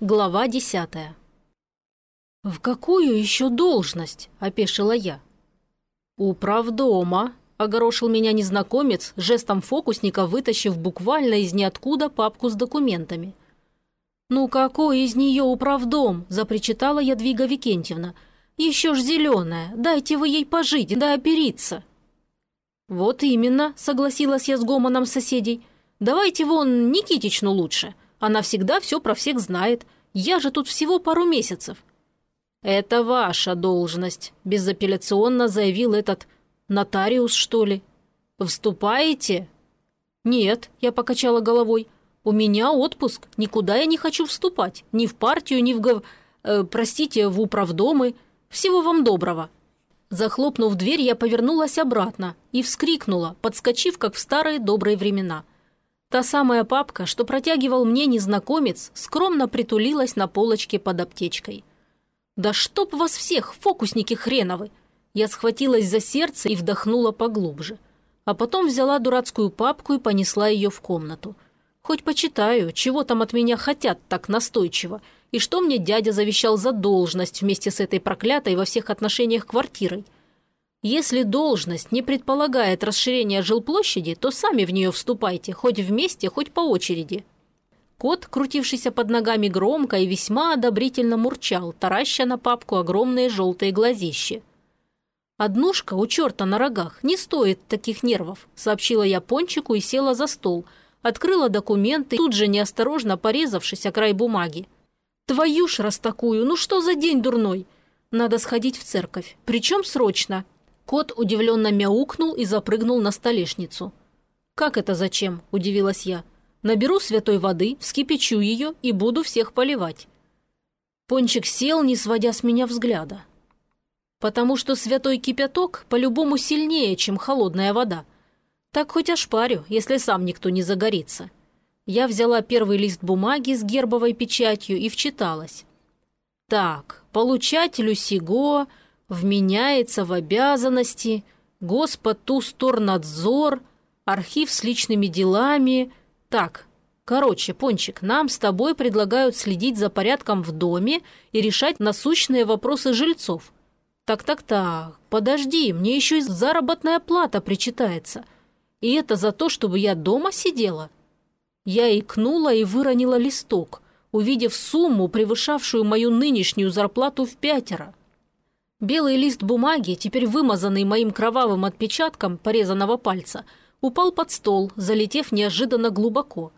Глава десятая. «В какую еще должность?» – опешила я. «Управдома», – огорошил меня незнакомец, жестом фокусника вытащив буквально из ниоткуда папку с документами. «Ну какой из нее управдом?» – запричитала Ядвига Викентьевна. «Еще ж зеленая, дайте вы ей пожить, да опериться». «Вот именно», – согласилась я с гомоном соседей. «Давайте вон Никитичну лучше. Она всегда все про всех знает. Я же тут всего пару месяцев. «Это ваша должность», – безапелляционно заявил этот нотариус, что ли. «Вступаете?» «Нет», – я покачала головой. «У меня отпуск. Никуда я не хочу вступать. Ни в партию, ни в гов... Э, простите, в управдомы. Всего вам доброго». Захлопнув дверь, я повернулась обратно и вскрикнула, подскочив, как в старые добрые времена. Та самая папка, что протягивал мне незнакомец, скромно притулилась на полочке под аптечкой. «Да чтоб вас всех, фокусники хреновы!» Я схватилась за сердце и вдохнула поглубже. А потом взяла дурацкую папку и понесла ее в комнату. Хоть почитаю, чего там от меня хотят так настойчиво, и что мне дядя завещал за должность вместе с этой проклятой во всех отношениях квартирой. Если должность не предполагает расширения жилплощади, то сами в нее вступайте, хоть вместе, хоть по очереди. Кот, крутившийся под ногами громко и весьма одобрительно мурчал, тараща на папку огромные желтые глазищи. «Однушка у черта на рогах не стоит таких нервов», сообщила я Пончику и села за стол, открыла документы, тут же неосторожно порезавшись о край бумаги. «Твою ж раз такую, ну что за день дурной? Надо сходить в церковь, причем срочно». Кот удивленно мяукнул и запрыгнул на столешницу. «Как это зачем?» – удивилась я. Наберу святой воды, вскипячу ее и буду всех поливать. Пончик сел, не сводя с меня взгляда. Потому что святой кипяток по-любому сильнее, чем холодная вода. Так хоть ошпарю, если сам никто не загорится. Я взяла первый лист бумаги с гербовой печатью и вчиталась. Так, получателю сего вменяется в обязанности Господ Тусторнадзор, архив с личными делами – так, короче, Пончик, нам с тобой предлагают следить за порядком в доме и решать насущные вопросы жильцов. Так-так-так, подожди, мне еще и заработная плата причитается. И это за то, чтобы я дома сидела? Я икнула и выронила листок, увидев сумму, превышавшую мою нынешнюю зарплату в пятеро. Белый лист бумаги, теперь вымазанный моим кровавым отпечатком порезанного пальца – упал под стол, залетев неожиданно глубоко.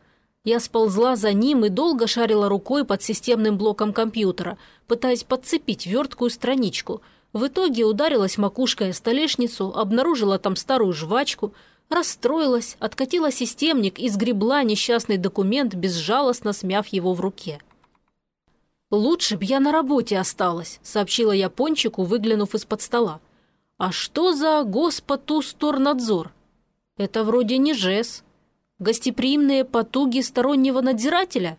Я сползла за ним и долго шарила рукой под системным блоком компьютера, пытаясь подцепить верткую страничку. В итоге ударилась макушкой о столешницу, обнаружила там старую жвачку, расстроилась, откатила системник и сгребла несчастный документ, безжалостно смяв его в руке. «Лучше б я на работе осталась», — сообщила я Пончику, выглянув из-под стола. «А что за господусторнадзор? Это вроде не жест. Гостеприимные потуги стороннего надзирателя?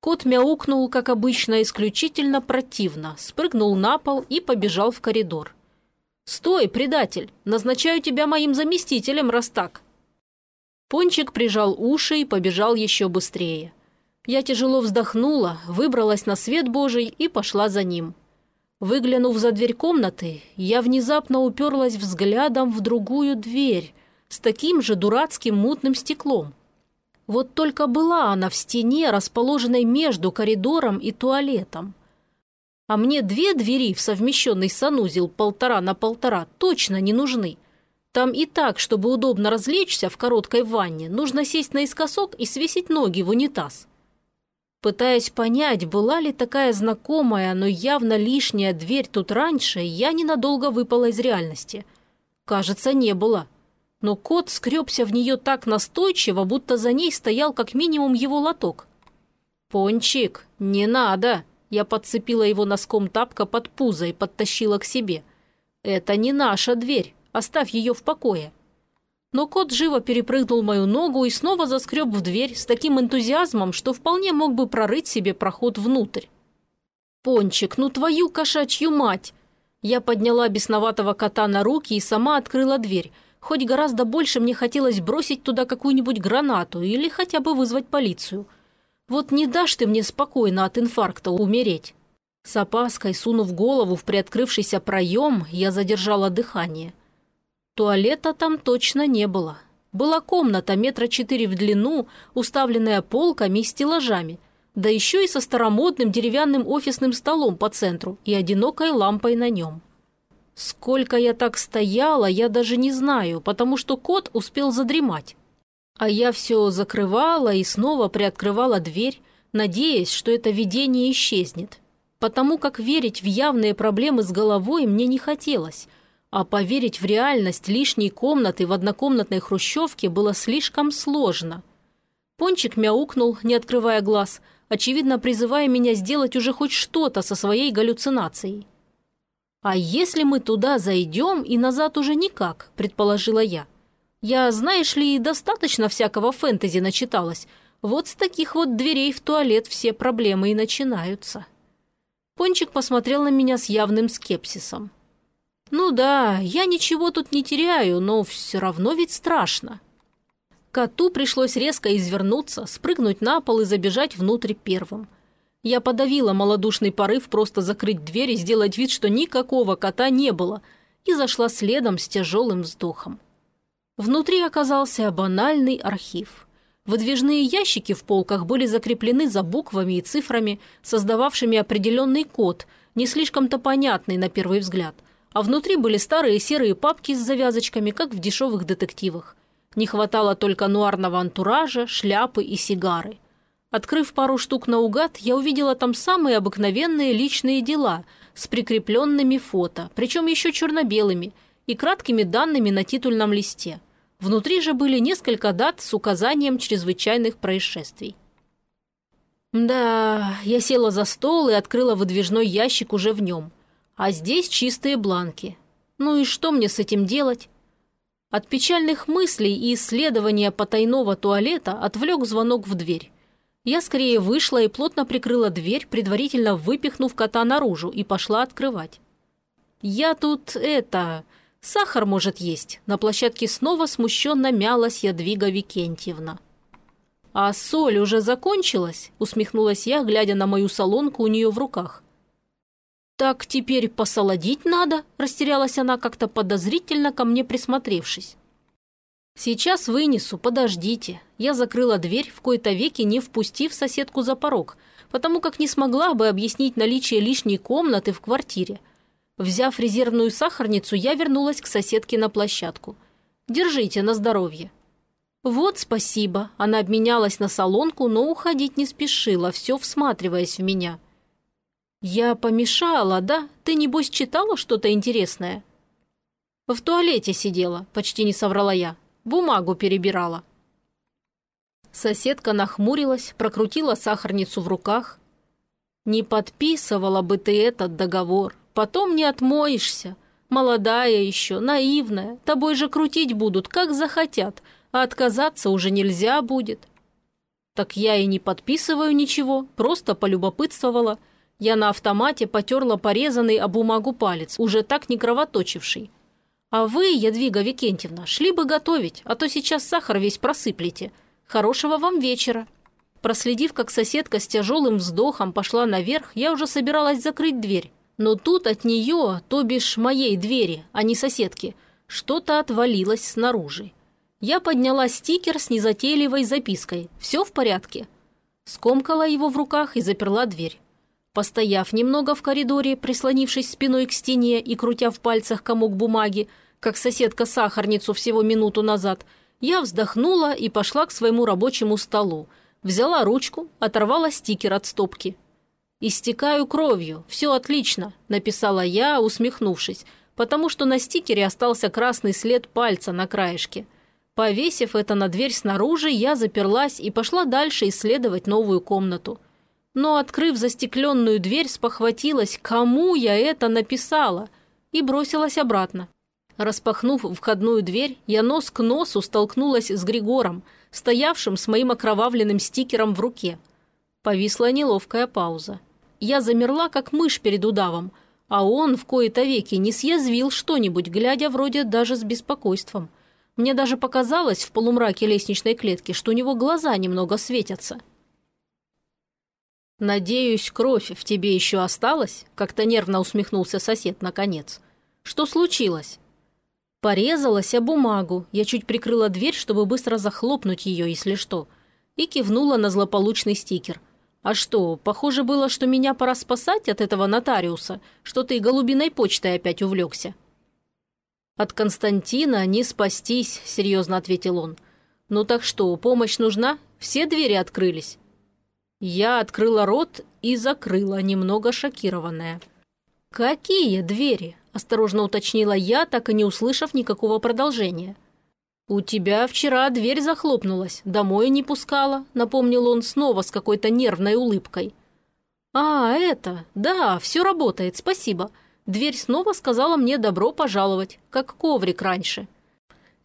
Кот мяукнул, как обычно, исключительно противно, спрыгнул на пол и побежал в коридор. «Стой, предатель! Назначаю тебя моим заместителем, раз так!» Пончик прижал уши и побежал еще быстрее. Я тяжело вздохнула, выбралась на свет Божий и пошла за ним. Выглянув за дверь комнаты, я внезапно уперлась взглядом в другую дверь, с таким же дурацким мутным стеклом. Вот только была она в стене, расположенной между коридором и туалетом. А мне две двери в совмещенный санузел полтора на полтора точно не нужны. Там и так, чтобы удобно развлечься в короткой ванне, нужно сесть наискосок и свесить ноги в унитаз. Пытаясь понять, была ли такая знакомая, но явно лишняя дверь тут раньше, я ненадолго выпала из реальности. Кажется, не было но кот скребся в нее так настойчиво, будто за ней стоял как минимум его лоток. «Пончик, не надо!» Я подцепила его носком тапка под пузо и подтащила к себе. «Это не наша дверь, оставь ее в покое». Но кот живо перепрыгнул мою ногу и снова заскреб в дверь с таким энтузиазмом, что вполне мог бы прорыть себе проход внутрь. «Пончик, ну твою кошачью мать!» Я подняла бесноватого кота на руки и сама открыла дверь – Хоть гораздо больше мне хотелось бросить туда какую-нибудь гранату или хотя бы вызвать полицию. Вот не дашь ты мне спокойно от инфаркта умереть. С опаской, сунув голову в приоткрывшийся проем, я задержала дыхание. Туалета там точно не было. Была комната метра четыре в длину, уставленная полками и стеллажами, да еще и со старомодным деревянным офисным столом по центру и одинокой лампой на нем. Сколько я так стояла, я даже не знаю, потому что кот успел задремать. А я все закрывала и снова приоткрывала дверь, надеясь, что это видение исчезнет. Потому как верить в явные проблемы с головой мне не хотелось, а поверить в реальность лишней комнаты в однокомнатной хрущевке было слишком сложно. Пончик мяукнул, не открывая глаз, очевидно призывая меня сделать уже хоть что-то со своей галлюцинацией. «А если мы туда зайдем и назад уже никак?» – предположила я. «Я, знаешь ли, достаточно всякого фэнтези начиталась. Вот с таких вот дверей в туалет все проблемы и начинаются». Пончик посмотрел на меня с явным скепсисом. «Ну да, я ничего тут не теряю, но все равно ведь страшно». Коту пришлось резко извернуться, спрыгнуть на пол и забежать внутрь первым – я подавила малодушный порыв просто закрыть дверь и сделать вид, что никакого кота не было, и зашла следом с тяжелым вздохом. Внутри оказался банальный архив. Выдвижные ящики в полках были закреплены за буквами и цифрами, создававшими определенный код, не слишком-то понятный на первый взгляд. А внутри были старые серые папки с завязочками, как в дешевых детективах. Не хватало только нуарного антуража, шляпы и сигары – Открыв пару штук наугад, я увидела там самые обыкновенные личные дела с прикрепленными фото, причем еще черно-белыми, и краткими данными на титульном листе. Внутри же были несколько дат с указанием чрезвычайных происшествий. Да, я села за стол и открыла выдвижной ящик уже в нем. А здесь чистые бланки. Ну и что мне с этим делать? От печальных мыслей и исследования потайного туалета отвлек звонок в дверь. Я скорее вышла и плотно прикрыла дверь, предварительно выпихнув кота наружу, и пошла открывать. «Я тут, это... Сахар может есть». На площадке снова смущенно мялась Ядвига Викентьевна. «А соль уже закончилась?» – усмехнулась я, глядя на мою солонку у нее в руках. «Так теперь посолодить надо?» – растерялась она, как-то подозрительно ко мне присмотревшись. «Сейчас вынесу, подождите». Я закрыла дверь, в кои-то веки не впустив соседку за порог, потому как не смогла бы объяснить наличие лишней комнаты в квартире. Взяв резервную сахарницу, я вернулась к соседке на площадку. «Держите на здоровье». «Вот спасибо». Она обменялась на солонку, но уходить не спешила, все всматриваясь в меня. «Я помешала, да? Ты, небось, читала что-то интересное?» «В туалете сидела», – почти не соврала я. Бумагу перебирала». Соседка нахмурилась, прокрутила сахарницу в руках. «Не подписывала бы ты этот договор, потом не отмоешься. Молодая еще, наивная, тобой же крутить будут, как захотят, а отказаться уже нельзя будет». «Так я и не подписываю ничего, просто полюбопытствовала. Я на автомате потерла порезанный о бумагу палец, уже так не кровоточивший. «А вы, Ядвига Викентьевна, шли бы готовить, а то сейчас сахар весь просыплете. Хорошего вам вечера». Проследив, как соседка с тяжелым вздохом пошла наверх, я уже собиралась закрыть дверь. Но тут от нее, то бишь моей двери, а не соседки, что-то отвалилось снаружи. Я подняла стикер с незатейливой запиской «Все в порядке». Скомкала его в руках и заперла дверь. Постояв немного в коридоре, прислонившись спиной к стене и крутя в пальцах комок бумаги, как соседка сахарницу всего минуту назад, я вздохнула и пошла к своему рабочему столу. Взяла ручку, оторвала стикер от стопки. «Истекаю кровью, все отлично», – написала я, усмехнувшись, потому что на стикере остался красный след пальца на краешке. Повесив это на дверь снаружи, я заперлась и пошла дальше исследовать новую комнату – но, открыв застекленную дверь, спохватилась, кому я это написала, и бросилась обратно. Распахнув входную дверь, я нос к носу столкнулась с Григором, стоявшим с моим окровавленным стикером в руке. Повисла неловкая пауза. Я замерла, как мышь перед удавом, а он в кои-то веки не съязвил что-нибудь, глядя вроде даже с беспокойством. Мне даже показалось в полумраке лестничной клетки, что у него глаза немного светятся. «Надеюсь, кровь в тебе еще осталась?» – как-то нервно усмехнулся сосед наконец. «Что случилось?» Порезалась о бумагу. Я чуть прикрыла дверь, чтобы быстро захлопнуть ее, если что. И кивнула на злополучный стикер. А что, похоже было, что меня пора спасать от этого нотариуса, что ты голубиной почтой опять увлекся. «От Константина не спастись», — серьезно ответил он. «Ну так что, помощь нужна? Все двери открылись?» Я открыла рот и закрыла, немного шокированная. «Какие двери?» – осторожно уточнила я, так и не услышав никакого продолжения. «У тебя вчера дверь захлопнулась, домой не пускала», – напомнил он снова с какой-то нервной улыбкой. «А, это, да, все работает, спасибо. Дверь снова сказала мне добро пожаловать, как коврик раньше.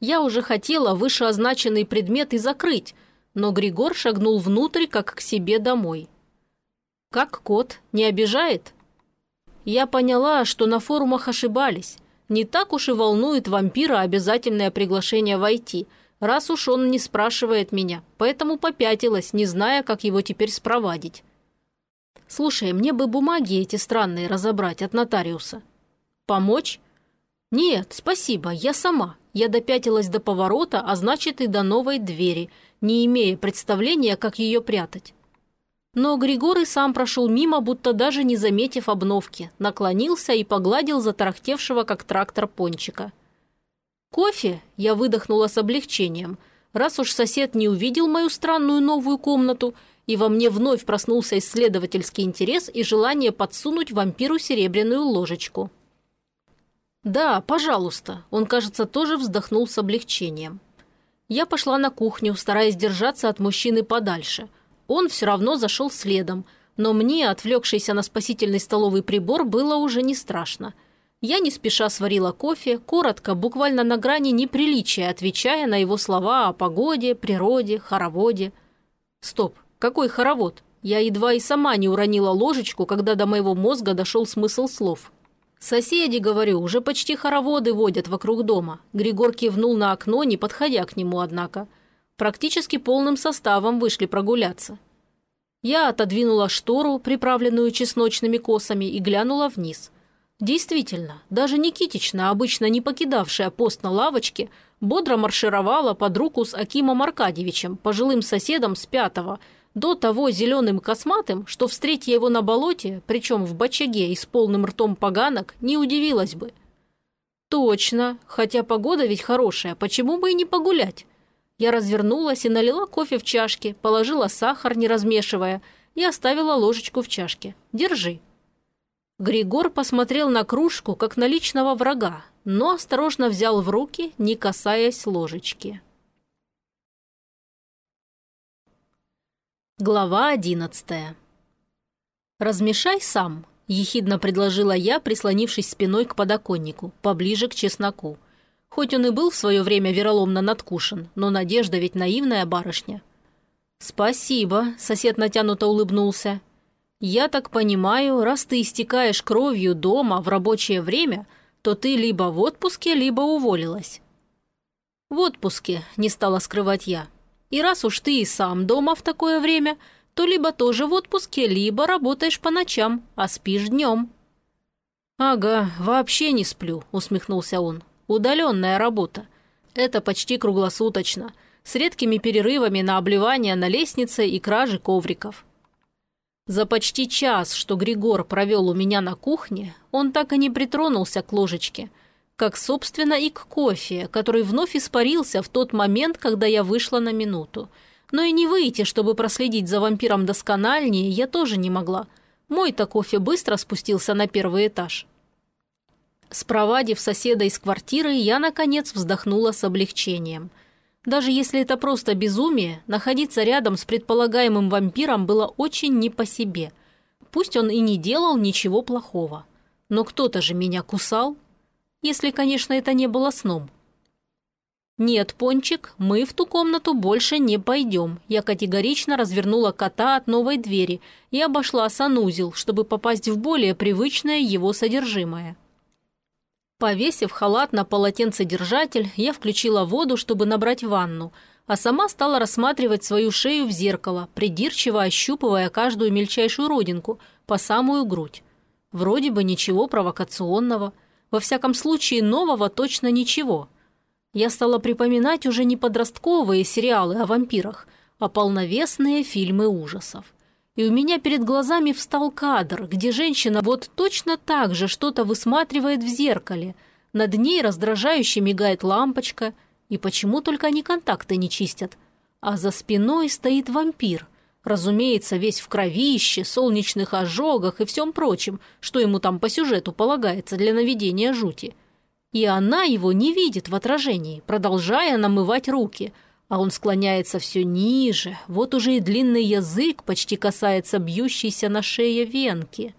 Я уже хотела вышеозначенный предмет и закрыть, но Григор шагнул внутрь, как к себе домой. «Как кот? Не обижает?» Я поняла, что на форумах ошибались. Не так уж и волнует вампира обязательное приглашение войти, раз уж он не спрашивает меня, поэтому попятилась, не зная, как его теперь спровадить. «Слушай, мне бы бумаги эти странные разобрать от нотариуса». «Помочь?» «Нет, спасибо, я сама». Я допятилась до поворота, а значит и до новой двери, не имея представления, как ее прятать. Но Григор и сам прошел мимо, будто даже не заметив обновки, наклонился и погладил затарахтевшего, как трактор, пончика. «Кофе?» – я выдохнула с облегчением. Раз уж сосед не увидел мою странную новую комнату, и во мне вновь проснулся исследовательский интерес и желание подсунуть вампиру серебряную ложечку. «Да, пожалуйста», – он, кажется, тоже вздохнул с облегчением. Я пошла на кухню, стараясь держаться от мужчины подальше – он все равно зашел следом, но мне, отвлекшийся на спасительный столовый прибор, было уже не страшно. Я не спеша сварила кофе, коротко, буквально на грани неприличия, отвечая на его слова о погоде, природе, хороводе. Стоп, какой хоровод? Я едва и сама не уронила ложечку, когда до моего мозга дошел смысл слов. «Соседи, говорю, уже почти хороводы водят вокруг дома». Григор кивнул на окно, не подходя к нему, однако – практически полным составом вышли прогуляться. Я отодвинула штору, приправленную чесночными косами, и глянула вниз. Действительно, даже Никитична, обычно не покидавшая пост на лавочке, бодро маршировала под руку с Акимом Аркадьевичем, пожилым соседом с пятого, до того зеленым косматым, что, встретя его на болоте, причем в бочаге и с полным ртом поганок, не удивилась бы. Точно, хотя погода ведь хорошая, почему бы и не погулять? Я развернулась и налила кофе в чашки, положила сахар, не размешивая, и оставила ложечку в чашке. «Держи». Григор посмотрел на кружку, как на личного врага, но осторожно взял в руки, не касаясь ложечки. Глава одиннадцатая. «Размешай сам», – ехидно предложила я, прислонившись спиной к подоконнику, поближе к чесноку. Хоть он и был в свое время вероломно надкушен, но Надежда ведь наивная барышня. «Спасибо», — сосед натянуто улыбнулся. «Я так понимаю, раз ты истекаешь кровью дома в рабочее время, то ты либо в отпуске, либо уволилась». «В отпуске», — не стала скрывать я. «И раз уж ты и сам дома в такое время, то либо тоже в отпуске, либо работаешь по ночам, а спишь днем». «Ага, вообще не сплю», — усмехнулся он. Удаленная работа. Это почти круглосуточно, с редкими перерывами на обливание на лестнице и кражи ковриков. За почти час, что Григор провел у меня на кухне, он так и не притронулся к ложечке, как, собственно, и к кофе, который вновь испарился в тот момент, когда я вышла на минуту. Но и не выйти, чтобы проследить за вампиром доскональнее, я тоже не могла. Мой-то кофе быстро спустился на первый этаж. Спровадив соседа из квартиры, я, наконец, вздохнула с облегчением. Даже если это просто безумие, находиться рядом с предполагаемым вампиром было очень не по себе. Пусть он и не делал ничего плохого. Но кто-то же меня кусал. Если, конечно, это не было сном. «Нет, Пончик, мы в ту комнату больше не пойдем». Я категорично развернула кота от новой двери и обошла санузел, чтобы попасть в более привычное его содержимое. Повесив халат на полотенцедержатель, я включила воду, чтобы набрать ванну, а сама стала рассматривать свою шею в зеркало, придирчиво ощупывая каждую мельчайшую родинку по самую грудь. Вроде бы ничего провокационного, во всяком случае нового точно ничего. Я стала припоминать уже не подростковые сериалы о вампирах, а полновесные фильмы ужасов. И у меня перед глазами встал кадр, где женщина вот точно так же что-то высматривает в зеркале. Над ней раздражающе мигает лампочка, и почему только они контакты не чистят? А за спиной стоит вампир. Разумеется, весь в кровище, солнечных ожогах и всем прочем, что ему там по сюжету полагается для наведения жути. И она его не видит в отражении, продолжая намывать руки, а он склоняется все ниже, вот уже и длинный язык почти касается бьющейся на шее венки.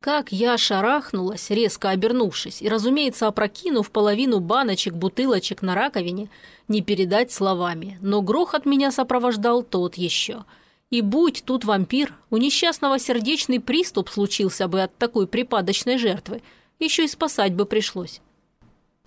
Как я шарахнулась, резко обернувшись, и, разумеется, опрокинув половину баночек, бутылочек на раковине, не передать словами, но грохот меня сопровождал тот еще. И будь тут вампир, у несчастного сердечный приступ случился бы от такой припадочной жертвы, еще и спасать бы пришлось.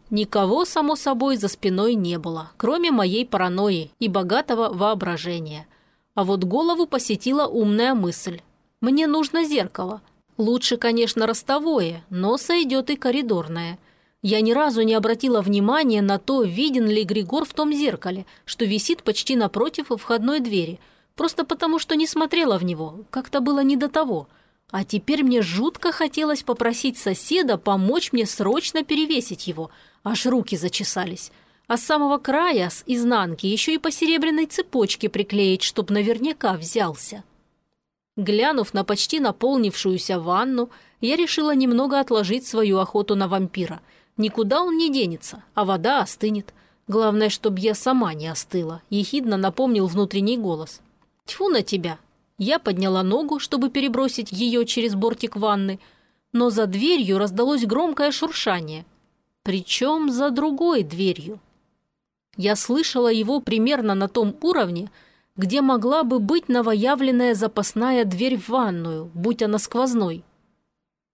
Никого, само собой, за спиной не было, кроме моей паранойи и богатого воображения. А вот голову посетила умная мысль. Мне нужно зеркало – Лучше, конечно, ростовое, но сойдет и коридорное. Я ни разу не обратила внимания на то, виден ли Григор в том зеркале, что висит почти напротив входной двери, просто потому что не смотрела в него, как-то было не до того. А теперь мне жутко хотелось попросить соседа помочь мне срочно перевесить его, аж руки зачесались. А с самого края, с изнанки, еще и по серебряной цепочке приклеить, чтоб наверняка взялся. Глянув на почти наполнившуюся ванну, я решила немного отложить свою охоту на вампира. Никуда он не денется, а вода остынет. Главное, чтобы я сама не остыла, ехидно напомнил внутренний голос. Тьфу на тебя! Я подняла ногу, чтобы перебросить ее через бортик ванны, но за дверью раздалось громкое шуршание. Причем за другой дверью. Я слышала его примерно на том уровне, где могла бы быть новоявленная запасная дверь в ванную, будь она сквозной.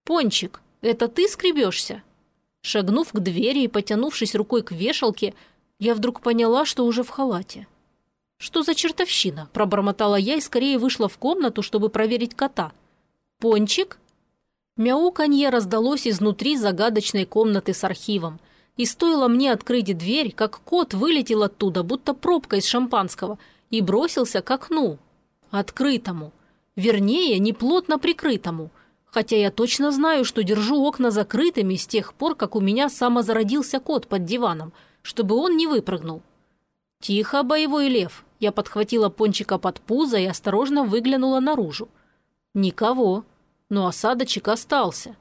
«Пончик, это ты скребешься?» Шагнув к двери и потянувшись рукой к вешалке, я вдруг поняла, что уже в халате. «Что за чертовщина?» – пробормотала я и скорее вышла в комнату, чтобы проверить кота. «Пончик?» Мяуканье раздалось изнутри загадочной комнаты с архивом. И стоило мне открыть дверь, как кот вылетел оттуда, будто пробка из шампанского – и бросился к окну, открытому, вернее, неплотно прикрытому, хотя я точно знаю, что держу окна закрытыми с тех пор, как у меня самозародился кот под диваном, чтобы он не выпрыгнул. «Тихо, боевой лев!» Я подхватила пончика под пузо и осторожно выглянула наружу. Никого, но осадочек остался.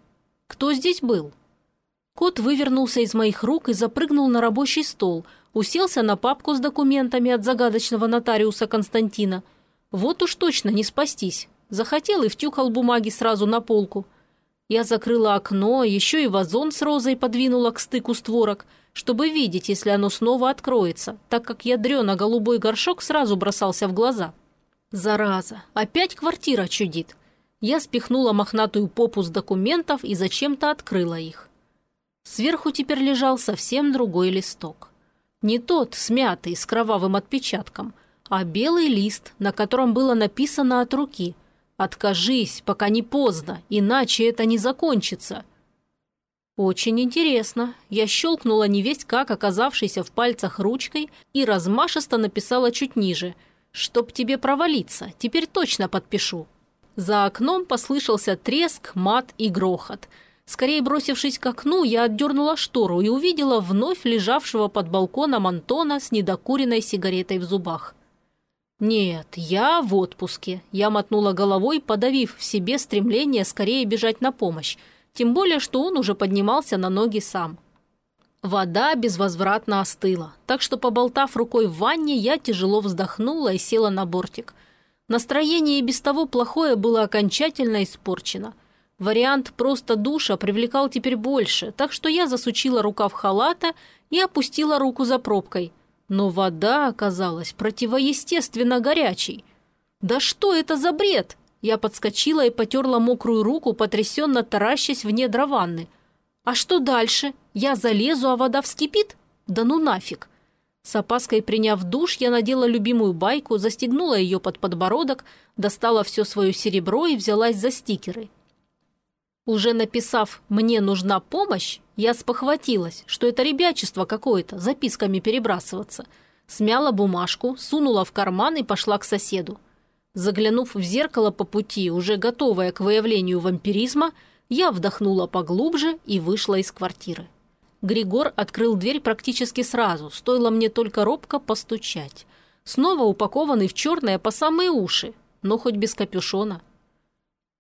Кто здесь был? Кот вывернулся из моих рук и запрыгнул на рабочий стол – уселся на папку с документами от загадочного нотариуса Константина. Вот уж точно не спастись. Захотел и втюхал бумаги сразу на полку. Я закрыла окно, еще и вазон с розой подвинула к стыку створок, чтобы видеть, если оно снова откроется, так как ядрено-голубой горшок сразу бросался в глаза. Зараза, опять квартира чудит. Я спихнула мохнатую попу с документов и зачем-то открыла их. Сверху теперь лежал совсем другой листок. Не тот, смятый, с кровавым отпечатком, а белый лист, на котором было написано от руки «Откажись, пока не поздно, иначе это не закончится». Очень интересно. Я щелкнула невесть как оказавшейся в пальцах ручкой и размашисто написала чуть ниже «Чтоб тебе провалиться, теперь точно подпишу». За окном послышался треск, мат и грохот – Скорее бросившись к окну, я отдернула штору и увидела вновь лежавшего под балконом Антона с недокуренной сигаретой в зубах. «Нет, я в отпуске», – я мотнула головой, подавив в себе стремление скорее бежать на помощь, тем более, что он уже поднимался на ноги сам. Вода безвозвратно остыла, так что, поболтав рукой в ванне, я тяжело вздохнула и села на бортик. Настроение и без того плохое было окончательно испорчено – Вариант просто душа привлекал теперь больше, так что я засучила рукав халата и опустила руку за пробкой. Но вода оказалась противоестественно горячей. «Да что это за бред?» Я подскочила и потерла мокрую руку, потрясенно таращась в недра ванны. «А что дальше? Я залезу, а вода вскипит? Да ну нафиг!» С опаской приняв душ, я надела любимую байку, застегнула ее под подбородок, достала все свое серебро и взялась за стикеры. Уже написав «мне нужна помощь», я спохватилась, что это ребячество какое-то, записками перебрасываться. Смяла бумажку, сунула в карман и пошла к соседу. Заглянув в зеркало по пути, уже готовая к выявлению вампиризма, я вдохнула поглубже и вышла из квартиры. Григор открыл дверь практически сразу, стоило мне только робко постучать. Снова упакованный в черное по самые уши, но хоть без капюшона.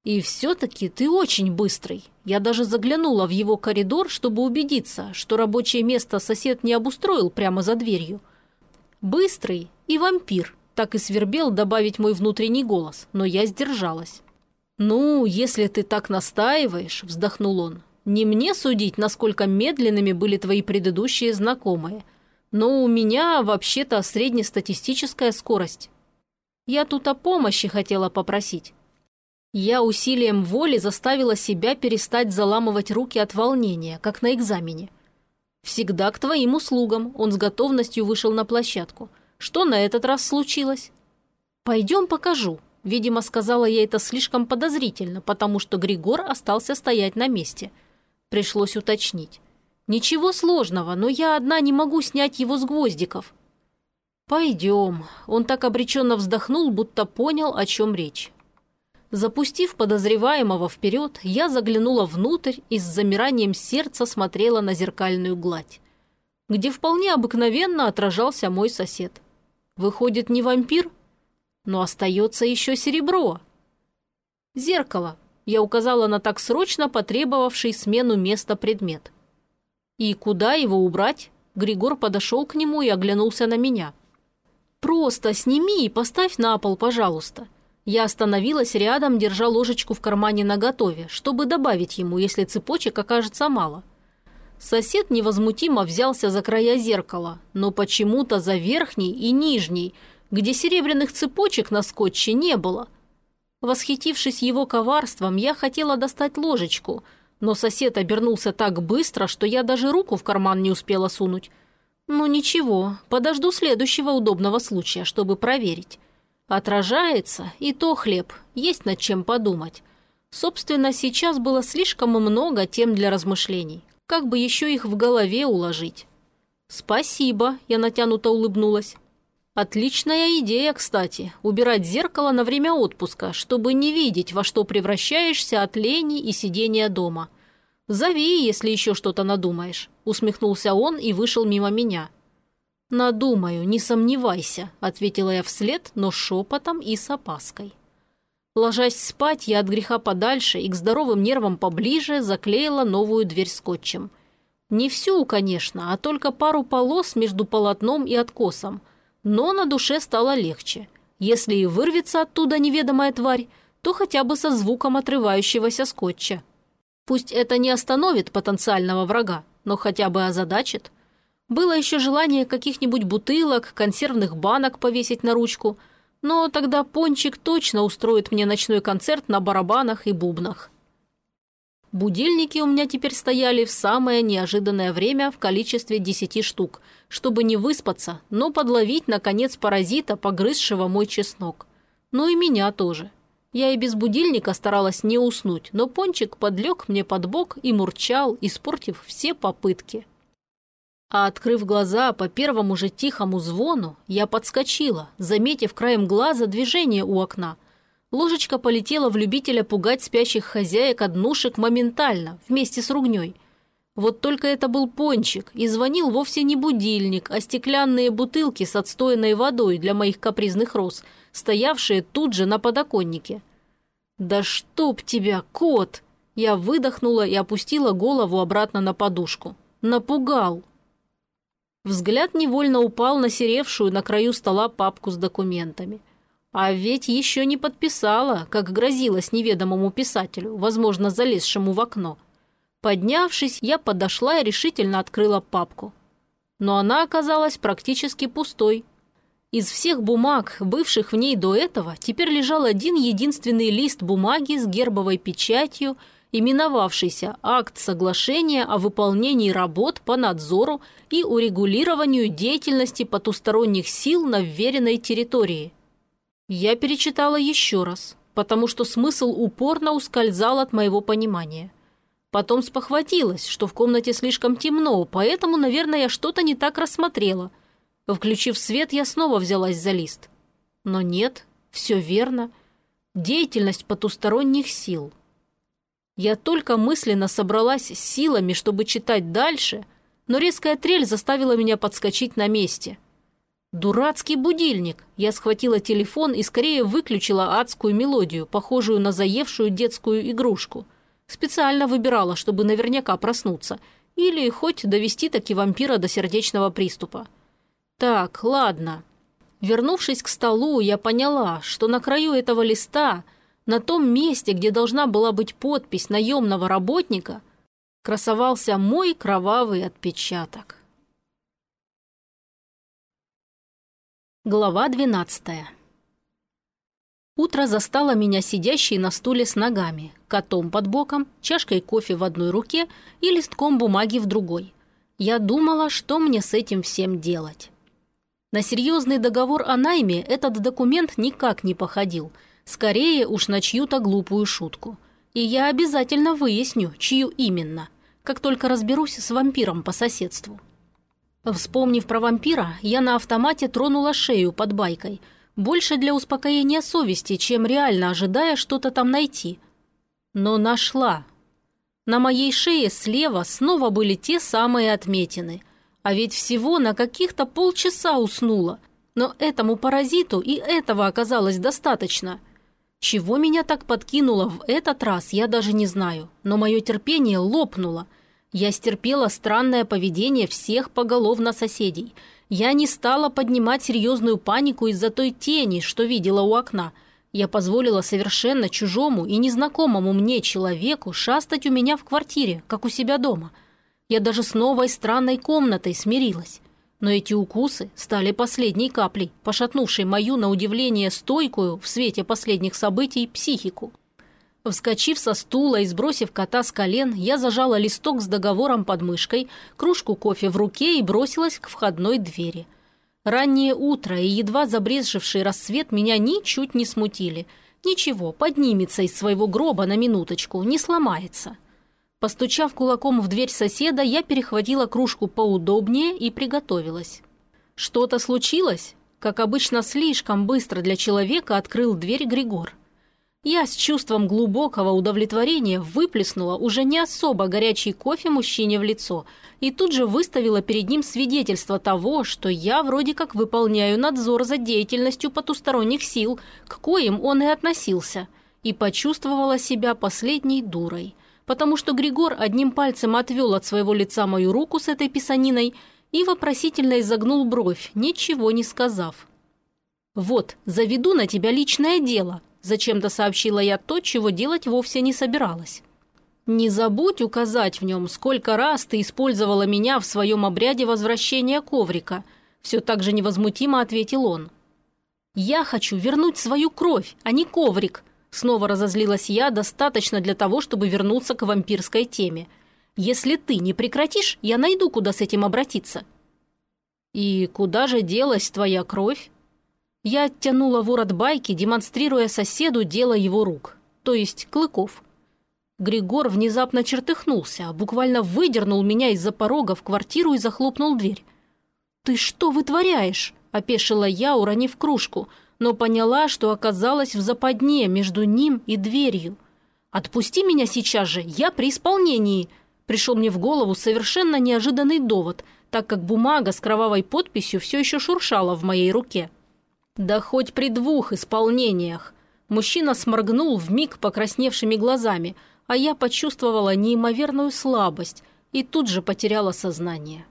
И все-таки ты очень быстрый. Я даже заглянула в его коридор, чтобы убедиться, что рабочее место сосед не обустроил прямо за дверью. Быстрый и вампир. Так и свербел добавить мой внутренний голос, но я сдержалась. «Ну, если ты так настаиваешь», – вздохнул он, – «не мне судить, насколько медленными были твои предыдущие знакомые. Но у меня вообще-то среднестатистическая скорость. Я тут о помощи хотела попросить». Я усилием воли заставила себя перестать заламывать руки от волнения, как на экзамене. «Всегда к твоим услугам», – он с готовностью вышел на площадку – что на этот раз случилось? «Пойдем покажу». Видимо, сказала я это слишком подозрительно, потому что Григор остался стоять на месте. Пришлось уточнить. «Ничего сложного, но я одна не могу снять его с гвоздиков». «Пойдем». Он так обреченно вздохнул, будто понял, о чем речь. Запустив подозреваемого вперед, я заглянула внутрь и с замиранием сердца смотрела на зеркальную гладь, где вполне обыкновенно отражался мой сосед. Выходит, не вампир? Но остается еще серебро. Зеркало. Я указала на так срочно потребовавший смену места предмет. И куда его убрать? Григор подошел к нему и оглянулся на меня. «Просто сними и поставь на пол, пожалуйста». Я остановилась рядом, держа ложечку в кармане наготове, чтобы добавить ему, если цепочек окажется мало. Сосед невозмутимо взялся за края зеркала, но почему-то за верхний и нижний, где серебряных цепочек на скотче не было. Восхитившись его коварством, я хотела достать ложечку, но сосед обернулся так быстро, что я даже руку в карман не успела сунуть. Ну ничего, подожду следующего удобного случая, чтобы проверить. Отражается, и то хлеб, есть над чем подумать. Собственно, сейчас было слишком много тем для размышлений. Как бы еще их в голове уложить? «Спасибо», – я натянуто улыбнулась. «Отличная идея, кстати, убирать зеркало на время отпуска, чтобы не видеть, во что превращаешься от лени и сидения дома. Зови, если еще что-то надумаешь», – усмехнулся он и вышел мимо меня. «Надумаю, не сомневайся», – ответила я вслед, но шепотом и с опаской. Ложась спать, я от греха подальше и к здоровым нервам поближе заклеила новую дверь скотчем. Не всю, конечно, а только пару полос между полотном и откосом. Но на душе стало легче. Если и вырвется оттуда неведомая тварь, то хотя бы со звуком отрывающегося скотча. Пусть это не остановит потенциального врага, но хотя бы озадачит. Было еще желание каких-нибудь бутылок, консервных банок повесить на ручку – но тогда Пончик точно устроит мне ночной концерт на барабанах и бубнах. Будильники у меня теперь стояли в самое неожиданное время в количестве десяти штук, чтобы не выспаться, но подловить, наконец, паразита, погрызшего мой чеснок. Ну и меня тоже. Я и без будильника старалась не уснуть, но Пончик подлег мне под бок и мурчал, испортив все попытки. А открыв глаза по первому же тихому звону, я подскочила, заметив краем глаза движение у окна. Ложечка полетела в любителя пугать спящих хозяек однушек моментально, вместе с ругней. Вот только это был пончик, и звонил вовсе не будильник, а стеклянные бутылки с отстоянной водой для моих капризных роз, стоявшие тут же на подоконнике. «Да чтоб тебя, кот!» Я выдохнула и опустила голову обратно на подушку. «Напугал!» Взгляд невольно упал на серевшую на краю стола папку с документами. А ведь еще не подписала, как грозилась неведомому писателю, возможно, залезшему в окно. Поднявшись, я подошла и решительно открыла папку. Но она оказалась практически пустой. Из всех бумаг, бывших в ней до этого, теперь лежал один единственный лист бумаги с гербовой печатью именовавшийся «Акт соглашения о выполнении работ по надзору и урегулированию деятельности потусторонних сил на вверенной территории». Я перечитала еще раз, потому что смысл упорно ускользал от моего понимания. Потом спохватилась, что в комнате слишком темно, поэтому, наверное, я что-то не так рассмотрела. Включив свет, я снова взялась за лист. Но нет, все верно. Деятельность потусторонних сил – я только мысленно собралась силами, чтобы читать дальше, но резкая трель заставила меня подскочить на месте. Дурацкий будильник. Я схватила телефон и скорее выключила адскую мелодию, похожую на заевшую детскую игрушку. Специально выбирала, чтобы наверняка проснуться. Или хоть довести таки вампира до сердечного приступа. Так, ладно. Вернувшись к столу, я поняла, что на краю этого листа – на том месте, где должна была быть подпись наемного работника, красовался мой кровавый отпечаток. Глава двенадцатая. Утро застало меня сидящей на стуле с ногами, котом под боком, чашкой кофе в одной руке и листком бумаги в другой. Я думала, что мне с этим всем делать. На серьезный договор о найме этот документ никак не походил – Скорее уж на чью-то глупую шутку. И я обязательно выясню, чью именно, как только разберусь с вампиром по соседству. Вспомнив про вампира, я на автомате тронула шею под байкой, больше для успокоения совести, чем реально ожидая что-то там найти. Но нашла. На моей шее слева снова были те самые отметины. А ведь всего на каких-то полчаса уснула. Но этому паразиту и этого оказалось достаточно – чего меня так подкинуло в этот раз, я даже не знаю, но мое терпение лопнуло. Я стерпела странное поведение всех поголовно соседей. Я не стала поднимать серьезную панику из-за той тени, что видела у окна. Я позволила совершенно чужому и незнакомому мне человеку шастать у меня в квартире, как у себя дома. Я даже с новой странной комнатой смирилась. Но эти укусы стали последней каплей, пошатнувшей мою, на удивление, стойкую в свете последних событий психику. Вскочив со стула и сбросив кота с колен, я зажала листок с договором под мышкой, кружку кофе в руке и бросилась к входной двери. Раннее утро и едва забрезживший рассвет меня ничуть не смутили. Ничего, поднимется из своего гроба на минуточку, не сломается. Постучав кулаком в дверь соседа, я перехватила кружку поудобнее и приготовилась. Что-то случилось? Как обычно, слишком быстро для человека открыл дверь Григор. Я с чувством глубокого удовлетворения выплеснула уже не особо горячий кофе мужчине в лицо и тут же выставила перед ним свидетельство того, что я вроде как выполняю надзор за деятельностью потусторонних сил, к коим он и относился, и почувствовала себя последней дурой – потому что Григор одним пальцем отвел от своего лица мою руку с этой писаниной и вопросительно изогнул бровь, ничего не сказав. «Вот, заведу на тебя личное дело», – зачем-то сообщила я то, чего делать вовсе не собиралась. «Не забудь указать в нем, сколько раз ты использовала меня в своем обряде возвращения коврика», – все так же невозмутимо ответил он. «Я хочу вернуть свою кровь, а не коврик», Снова разозлилась я достаточно для того, чтобы вернуться к вампирской теме. Если ты не прекратишь, я найду, куда с этим обратиться. И куда же делась твоя кровь? Я оттянула ворот байки, демонстрируя соседу дело его рук, то есть клыков. Григор внезапно чертыхнулся, буквально выдернул меня из-за порога в квартиру и захлопнул дверь. «Ты что вытворяешь?» – опешила я, уронив кружку – но поняла, что оказалась в западне между ним и дверью. «Отпусти меня сейчас же, я при исполнении!» Пришел мне в голову совершенно неожиданный довод, так как бумага с кровавой подписью все еще шуршала в моей руке. «Да хоть при двух исполнениях!» Мужчина сморгнул в миг покрасневшими глазами, а я почувствовала неимоверную слабость и тут же потеряла сознание.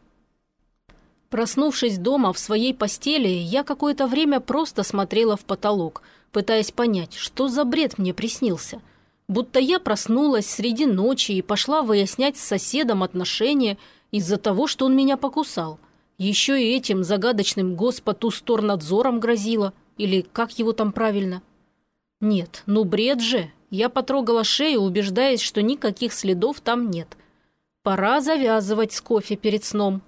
Проснувшись дома в своей постели, я какое-то время просто смотрела в потолок, пытаясь понять, что за бред мне приснился. Будто я проснулась среди ночи и пошла выяснять с соседом отношения из-за того, что он меня покусал. Еще и этим загадочным господу-сторнадзором грозила, или как его там правильно. Нет, ну бред же. Я потрогала шею, убеждаясь, что никаких следов там нет. Пора завязывать с кофе перед сном.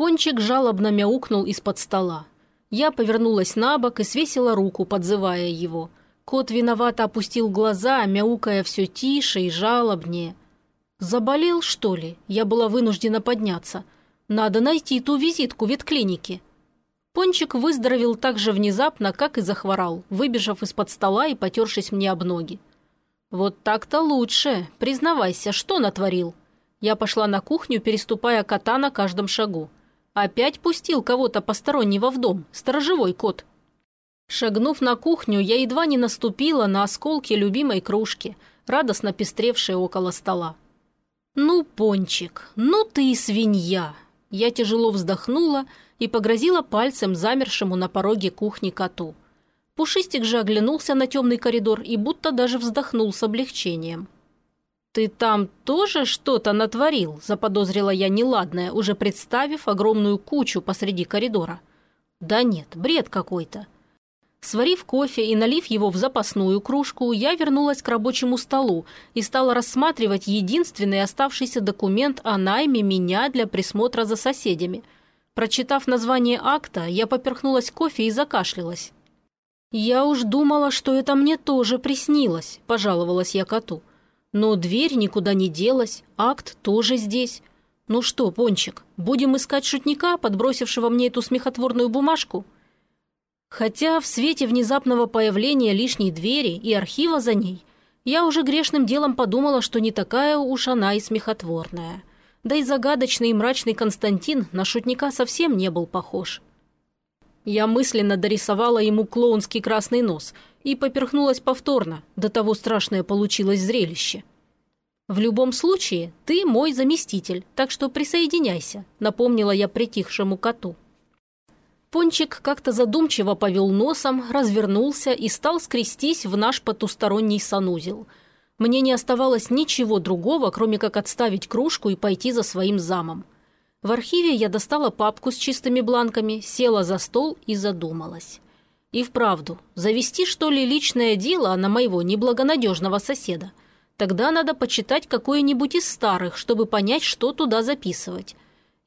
Пончик жалобно мяукнул из-под стола. Я повернулась на бок и свесила руку, подзывая его. Кот виновато опустил глаза, мяукая все тише и жалобнее. «Заболел, что ли?» Я была вынуждена подняться. «Надо найти ту визитку ветклиники». Пончик выздоровел так же внезапно, как и захворал, выбежав из-под стола и потершись мне об ноги. «Вот так-то лучше. Признавайся, что натворил?» Я пошла на кухню, переступая кота на каждом шагу. Опять пустил кого-то постороннего в дом, сторожевой кот. Шагнув на кухню, я едва не наступила на осколки любимой кружки, радостно пестревшей около стола. «Ну, Пончик, ну ты и свинья!» Я тяжело вздохнула и погрозила пальцем замершему на пороге кухни коту. Пушистик же оглянулся на темный коридор и будто даже вздохнул с облегчением. «Ты там тоже что-то натворил?» – заподозрила я неладное, уже представив огромную кучу посреди коридора. «Да нет, бред какой-то». Сварив кофе и налив его в запасную кружку, я вернулась к рабочему столу и стала рассматривать единственный оставшийся документ о найме меня для присмотра за соседями. Прочитав название акта, я поперхнулась кофе и закашлялась. «Я уж думала, что это мне тоже приснилось», – пожаловалась я коту. Но дверь никуда не делась, акт тоже здесь. Ну что, Пончик, будем искать шутника, подбросившего мне эту смехотворную бумажку? Хотя в свете внезапного появления лишней двери и архива за ней, я уже грешным делом подумала, что не такая уж она и смехотворная. Да и загадочный и мрачный Константин на шутника совсем не был похож. Я мысленно дорисовала ему клоунский красный нос и поперхнулась повторно, до того страшное получилось зрелище. «В любом случае, ты мой заместитель, так что присоединяйся», напомнила я притихшему коту. Пончик как-то задумчиво повел носом, развернулся и стал скрестись в наш потусторонний санузел. Мне не оставалось ничего другого, кроме как отставить кружку и пойти за своим замом. В архиве я достала папку с чистыми бланками, села за стол и задумалась. И вправду, завести что ли личное дело на моего неблагонадежного соседа? Тогда надо почитать какое-нибудь из старых, чтобы понять, что туда записывать.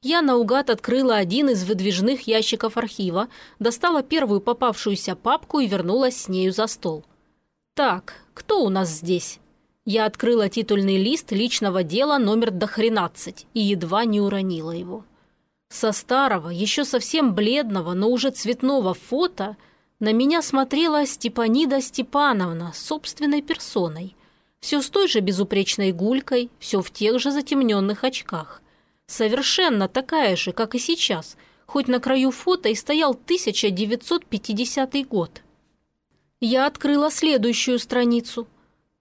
Я наугад открыла один из выдвижных ящиков архива, достала первую попавшуюся папку и вернулась с нею за стол. «Так, кто у нас здесь?» Я открыла титульный лист личного дела номер до хренадцать и едва не уронила его. Со старого, еще совсем бледного, но уже цветного фото на меня смотрела Степанида Степановна собственной персоной. Все с той же безупречной гулькой, все в тех же затемненных очках. Совершенно такая же, как и сейчас, хоть на краю фото и стоял 1950 год. Я открыла следующую страницу –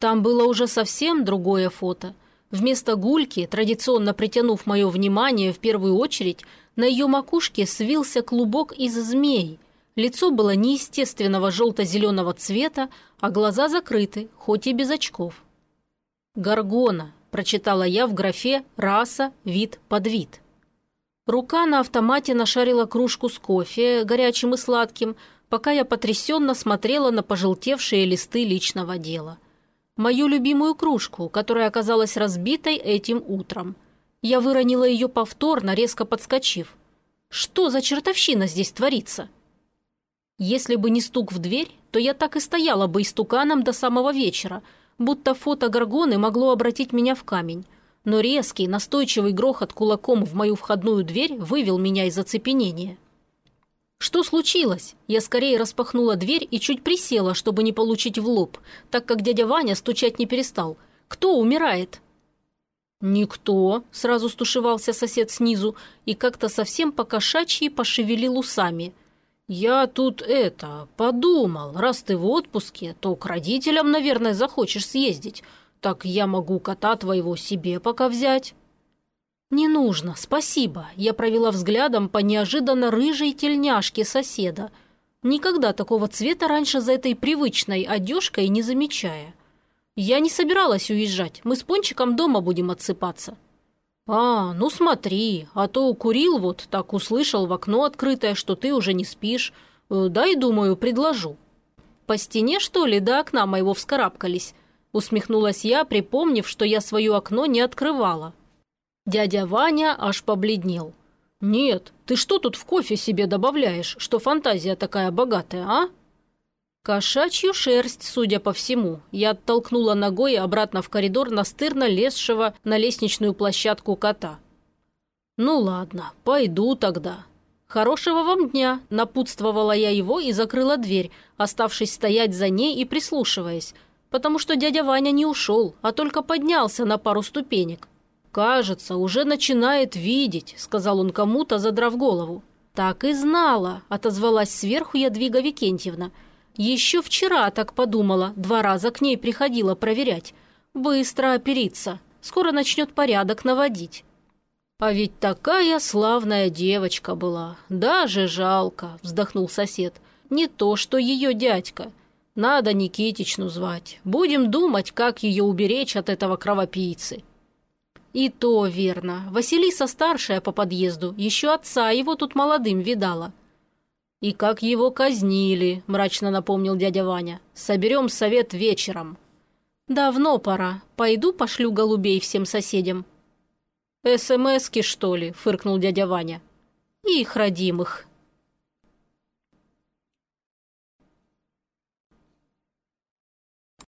там было уже совсем другое фото. Вместо гульки, традиционно притянув мое внимание в первую очередь, на ее макушке свился клубок из змей. Лицо было неестественного желто-зеленого цвета, а глаза закрыты, хоть и без очков. «Гаргона», – прочитала я в графе «раса, вид, подвид». Рука на автомате нашарила кружку с кофе, горячим и сладким, пока я потрясенно смотрела на пожелтевшие листы личного дела мою любимую кружку, которая оказалась разбитой этим утром. Я выронила ее повторно, резко подскочив. Что за чертовщина здесь творится? Если бы не стук в дверь, то я так и стояла бы истуканом до самого вечера, будто фото Гаргоны могло обратить меня в камень. Но резкий, настойчивый грохот кулаком в мою входную дверь вывел меня из оцепенения. «Что случилось?» Я скорее распахнула дверь и чуть присела, чтобы не получить в лоб, так как дядя Ваня стучать не перестал. «Кто умирает?» «Никто», – сразу стушевался сосед снизу и как-то совсем покошачьи пошевелил усами. «Я тут это, подумал, раз ты в отпуске, то к родителям, наверное, захочешь съездить. Так я могу кота твоего себе пока взять». «Не нужно, спасибо». Я провела взглядом по неожиданно рыжей тельняшке соседа, никогда такого цвета раньше за этой привычной одежкой не замечая. Я не собиралась уезжать, мы с Пончиком дома будем отсыпаться. «А, ну смотри, а то укурил вот, так услышал в окно открытое, что ты уже не спишь. Э, дай, думаю, предложу». «По стене, что ли, до окна моего вскарабкались?» усмехнулась я, припомнив, что я свое окно не открывала. Дядя Ваня аж побледнел. «Нет, ты что тут в кофе себе добавляешь, что фантазия такая богатая, а?» Кошачью шерсть, судя по всему. Я оттолкнула ногой обратно в коридор настырно лезшего на лестничную площадку кота. «Ну ладно, пойду тогда». «Хорошего вам дня!» – напутствовала я его и закрыла дверь, оставшись стоять за ней и прислушиваясь, потому что дядя Ваня не ушел, а только поднялся на пару ступенек. «Кажется, уже начинает видеть», – сказал он кому-то, задрав голову. «Так и знала», – отозвалась сверху Ядвига Викентьевна – еще вчера так подумала, два раза к ней приходила проверять. Быстро опериться, скоро начнет порядок наводить. А ведь такая славная девочка была, даже жалко, вздохнул сосед. Не то, что ее дядька. Надо Никитичну звать. Будем думать, как ее уберечь от этого кровопийцы. И то верно. Василиса старшая по подъезду, еще отца его тут молодым видала. «И как его казнили», – мрачно напомнил дядя Ваня. «Соберем совет вечером». «Давно пора. Пойду пошлю голубей всем соседям». «СМСки, что ли?» – фыркнул дядя Ваня. «И их родимых»,